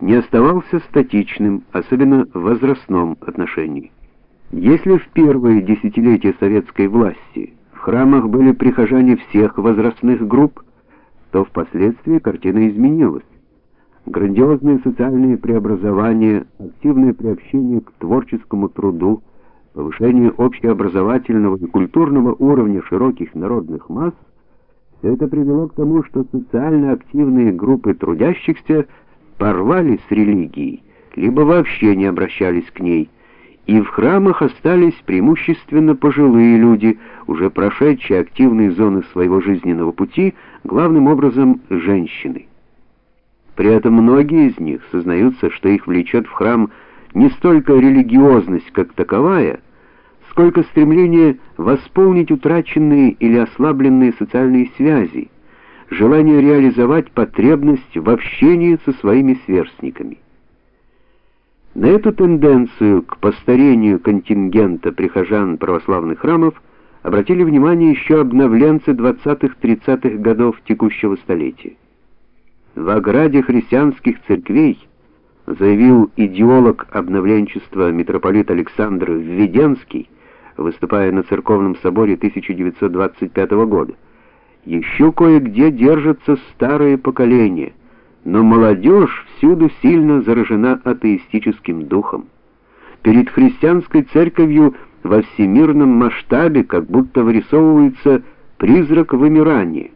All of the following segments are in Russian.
не оставался статичным, особенно в возрастном отношении. Если в первые десятилетия советской власти в храмах были прихожане всех возрастных групп, то впоследствии картина изменилась. Грандиозные социальные преобразования, активное приобщение к творческому труду, повышение общеобразовательного и культурного уровня широких народных масс все это привело к тому, что социально активные группы трудящихся порвали с религией, либо вообще не обращались к ней, и в храмах остались преимущественно пожилые люди, уже прошедшие активные зоны своего жизненного пути, главным образом женщины. При этом многие из них сознаются, что их влечет в храм не столько религиозность как таковая, сколько стремление восполнить утраченные или ослабленные социальные связи, желание реализовать потребность в общении со своими сверстниками. На эту тенденцию к постарению контингента прихожан православных храмов обратили внимание еще обновленцы 20-30-х годов текущего столетия. В ограде христианских церквей, заявил идеолог обновленчества митрополит Александр Введенский, выступая на церковном соборе 1925 года, еще кое-где держатся старые поколения, но молодежь всюду сильно заражена атеистическим духом. Перед христианской церковью во всемирном масштабе как будто вырисовывается призрак вымирания.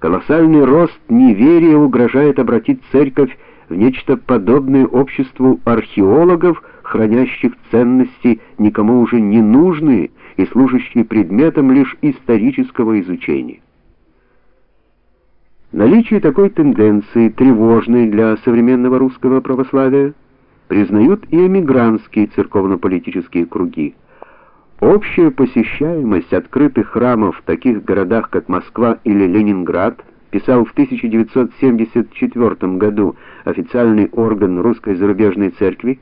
Колоссальный рост неверия угрожает обратить церковь в нечто подобное обществу археологов, хранящих ценности, никому уже не нужные и служащие предметом лишь исторического изучения. Наличие такой тенденции, тревожной для современного русского православия, признают и эмигрантские церковно-политические круги. Общая посещаемость открытых храмов в таких городах, как Москва или Ленинград, писал в 1974 году официальный орган Русской зарубежной церкви,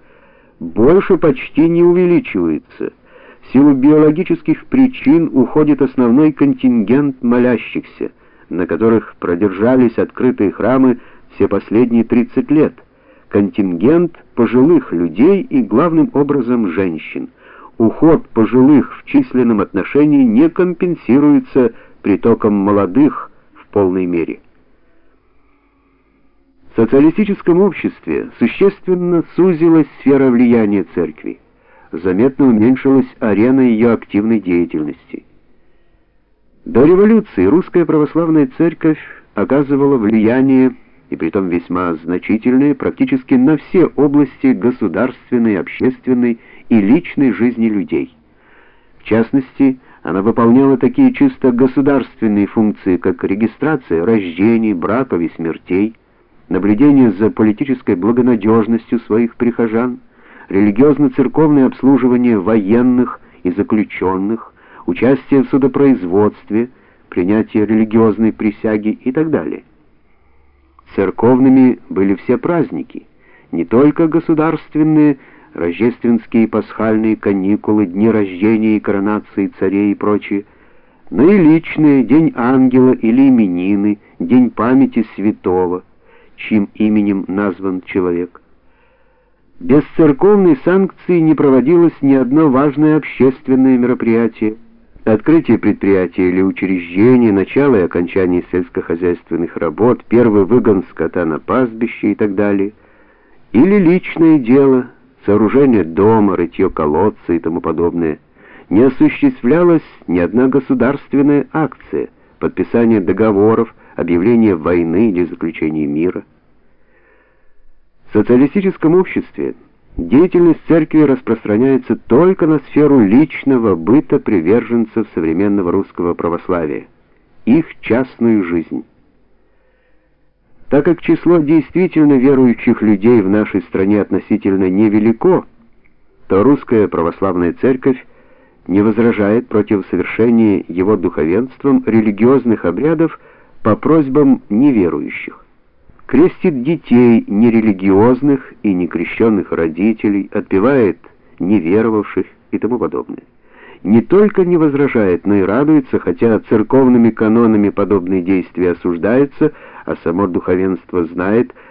больше почти не увеличивается. В силу биологических причин уходит основной контингент молящихся – на которых продержались открытые храмы все последние 30 лет, контингент пожилых людей и главным образом женщин. Уход пожилых в численном отношении не компенсируется притоком молодых в полной мере. В социалистическом обществе существенно сузилась сфера влияния церкви. Заметно уменьшилась арена ее активной деятельности. До революции русская православная церковь оказывала влияние, и притом весьма значительное, практически на все области государственной, общественной и личной жизни людей. В частности, она выполняла такие чисто государственные функции, как регистрация рождений, браков и смертей, наблюдение за политической благонадежностью своих прихожан, религиозно-церковное обслуживание военных и заключенных, участие в судопроизводстве, принятие религиозной присяги и так далее. Церковными были все праздники, не только государственные, рождественские пасхальные каникулы, дни рождения и коронации царей и прочее, но и личные, день ангела или именины, день памяти святого, чьим именем назван человек. Без церковной санкции не проводилось ни одно важное общественное мероприятие, Открытие предприятия или учреждения, начало и окончание сельскохозяйственных работ, первый выгон скота на пастбище и так далее, или личное дело, сооружение дома, рытье колодца и тому подобное, не осуществлялась ни одна государственная акция, подписание договоров, объявление войны или заключение мира. В социалистическом обществе Деятельность церкви распространяется только на сферу личного быта приверженцев современного русского православия, их частную жизнь. Так как число действительно верующих людей в нашей стране относительно невелико, то русская православная церковь не возражает против совершения его духовенством религиозных обрядов по просьбам неверующих крестит детей нерелигиозных и некрещенных родителей, отпевает неверовавших и тому подобное. Не только не возражает, но и радуется, хотя церковными канонами подобные действия осуждаются, а само духовенство знает,